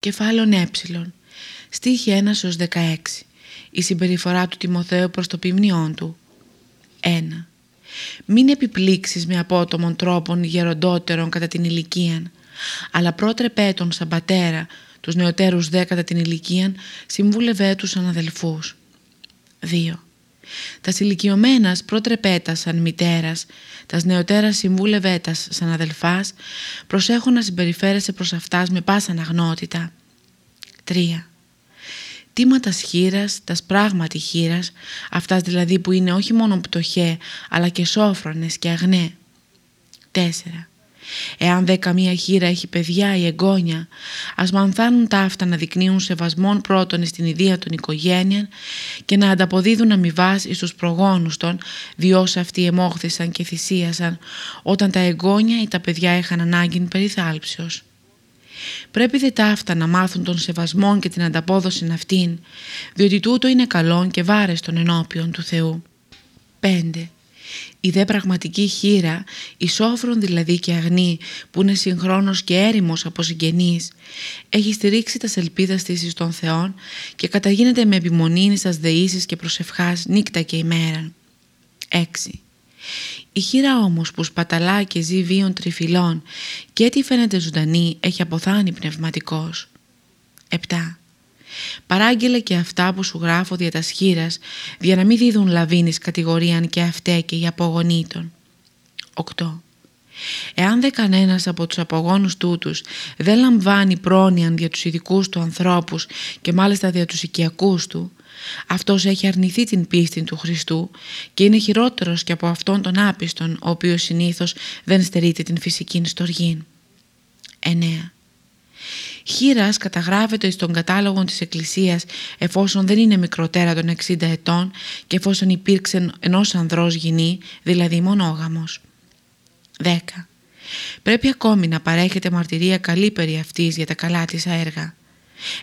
Κεφάλαιο ε. Στίχη 1 16. Η συμπεριφορά του Τιμοθέου προς το ποιμνιόν του. 1. Μην επιπλήξεις με απότομων τρόπων γεροντότερων κατά την ηλικία, αλλά πρότρεπέ τον σαν πατέρα, τους νεωτέρους δε κατά την ηλικία, συμβούλευέ τους σαν αδελφούς. 2. Τα ηλικιωμένα πρότρεπέτα σαν μητέρας, τας νεωτέρα συμβούλευέτας σαν αδελφάς, προσέχω να συμπεριφέρεσαι προς αυτάς με πάσα αναγνότητα. 3. Τίματα χείρας, τας πράγματι χείρας, αυτάς δηλαδή που είναι όχι μόνο πτωχέ, αλλά και σόφρονες και αγνέ. 4. Εάν δε καμία χείρα έχει παιδιά ή εγγόνια, ας μανθάνουν τα αυτά να δεικνύουν σεβασμόν πρώτον στην ιδία των οικογένειων και να ανταποδίδουν αμοιβάς εις τους προγόνους των, διότι αυτοί εμόχθησαν και θυσίασαν όταν τα εγγόνια ή τα παιδιά είχαν ανάγκη περιθάλψεως. Πρέπει δε τα αυτά να μάθουν τον σεβασμό και την ανταπόδοση αυτήν, διότι τούτο είναι καλό και βάρεστον ενώπιον του Θεού. 5. Η δε πραγματική χείρα, η σόφρον δηλαδή και αγνή, που είναι συγχρόνως και έρημος από συγγενείς, έχει στηρίξει τα σελπίδα της εις των Θεών και καταγίνεται με επιμονή στις δεήσεις και προσευχάς νύκτα και ημέρα. 6. Η χείρα όμως που σπαταλά και ζει βίων τριφυλών και τι φαίνεται ζωντανή έχει αποθάνει πνευματικός. 7. Παράγγελε και αυτά που σου γράφω δια τα σχήρας, για να μην δίδουν λαβίνης κατηγορίαν και αυτέ και οι απογονήτων. 8. Εάν δε κανένας από τους απογόνους τούτους δεν λαμβάνει πρόνοιαν δια τους ειδικούς του ανθρώπους και μάλιστα δια τους οικιακούς του, αυτός έχει αρνηθεί την πίστη του Χριστού και είναι χειρότερος και από αυτόν τον άπιστον, ο οποίος συνήθως δεν στερείται την φυσική στοργή. 9. Χείρας καταγράφεται στον κατάλογο της Εκκλησίας εφόσον δεν είναι μικροτέρα των 60 ετών και εφόσον υπήρξε ενός ανδρός γυνή, δηλαδή μονόγαμος. 10. Πρέπει ακόμη να παρέχεται μαρτυρία καλή περί αυτής για τα καλά της έργα.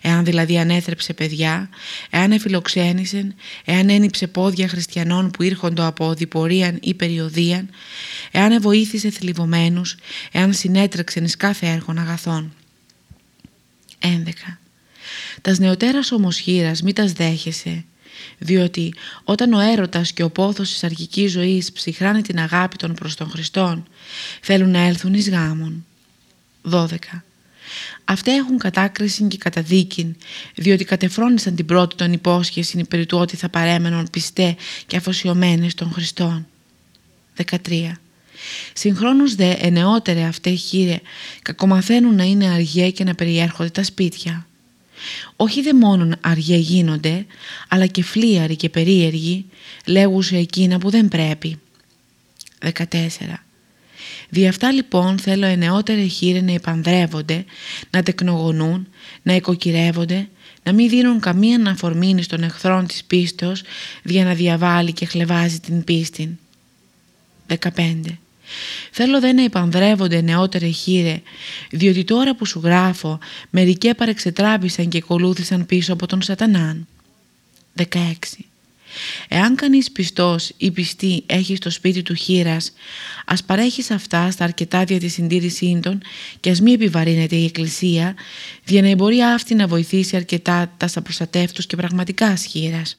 Εάν δηλαδή ανέθρεψε παιδιά, εάν εφιλοξένησε, εάν ένυψε πόδια χριστιανών που ήρχοντο από διπορίαν ή περιοδίαν, εάν βοήθησε θλιβωμένους, εάν συνέτρεξε εις κάθε έργον αγαθών. 11. Τας νεωτέρας όμως χείρας μη τας δέχεσαι, διότι όταν ο έρωτας και ο πόθος της αρχικής ζωής ψυχράνε την αγάπη των προς τον Χριστόν, θέλουν να έλθουν εις γάμον. 12. Αυτά έχουν κατάκριση και καταδίκη, διότι κατεφρόνησαν την πρώτη των υπόσχεση περί του ότι θα παρέμενον πιστέ και αφοσιωμένες των Χριστών. 13. Συγχρόνως δε ενεότερε αυτέ χείρε κακομαθαίνουν να είναι αργέ και να περιέρχονται τα σπίτια. Όχι δε μόνον αργέ γίνονται, αλλά και φλίαροι και περίεργοι λέγουσε εκείνα που δεν πρέπει. 14. Δι' αυτά λοιπόν θέλω ενεότερε χείρε να επανδρεύονται, να τεκνογονούν, να οικοκυρεύονται, να μην δίνουν καμία αναφορμήνη στον εχθρόν της πίστεως για να διαβάλει και χλεβάζει την πίστη. 15. Θέλω δε να επανδρεύονται νεότερε χείρε, διότι τώρα που σου γράφω, μερικέ παρεξετράπησαν και ακολούθησαν πίσω από τον σατανάν. 16. Εάν κανείς πιστός ή πιστή έχει στο σπίτι του χείρας, ας παρέχει αυτά στα αρκετά δια τη συντήρησή των και ας μη επιβαρύνεται η Εκκλησία, για να μπορεί αυτή να βοηθήσει αρκετά τα στα προστατεύτους και πραγματικά χείρας.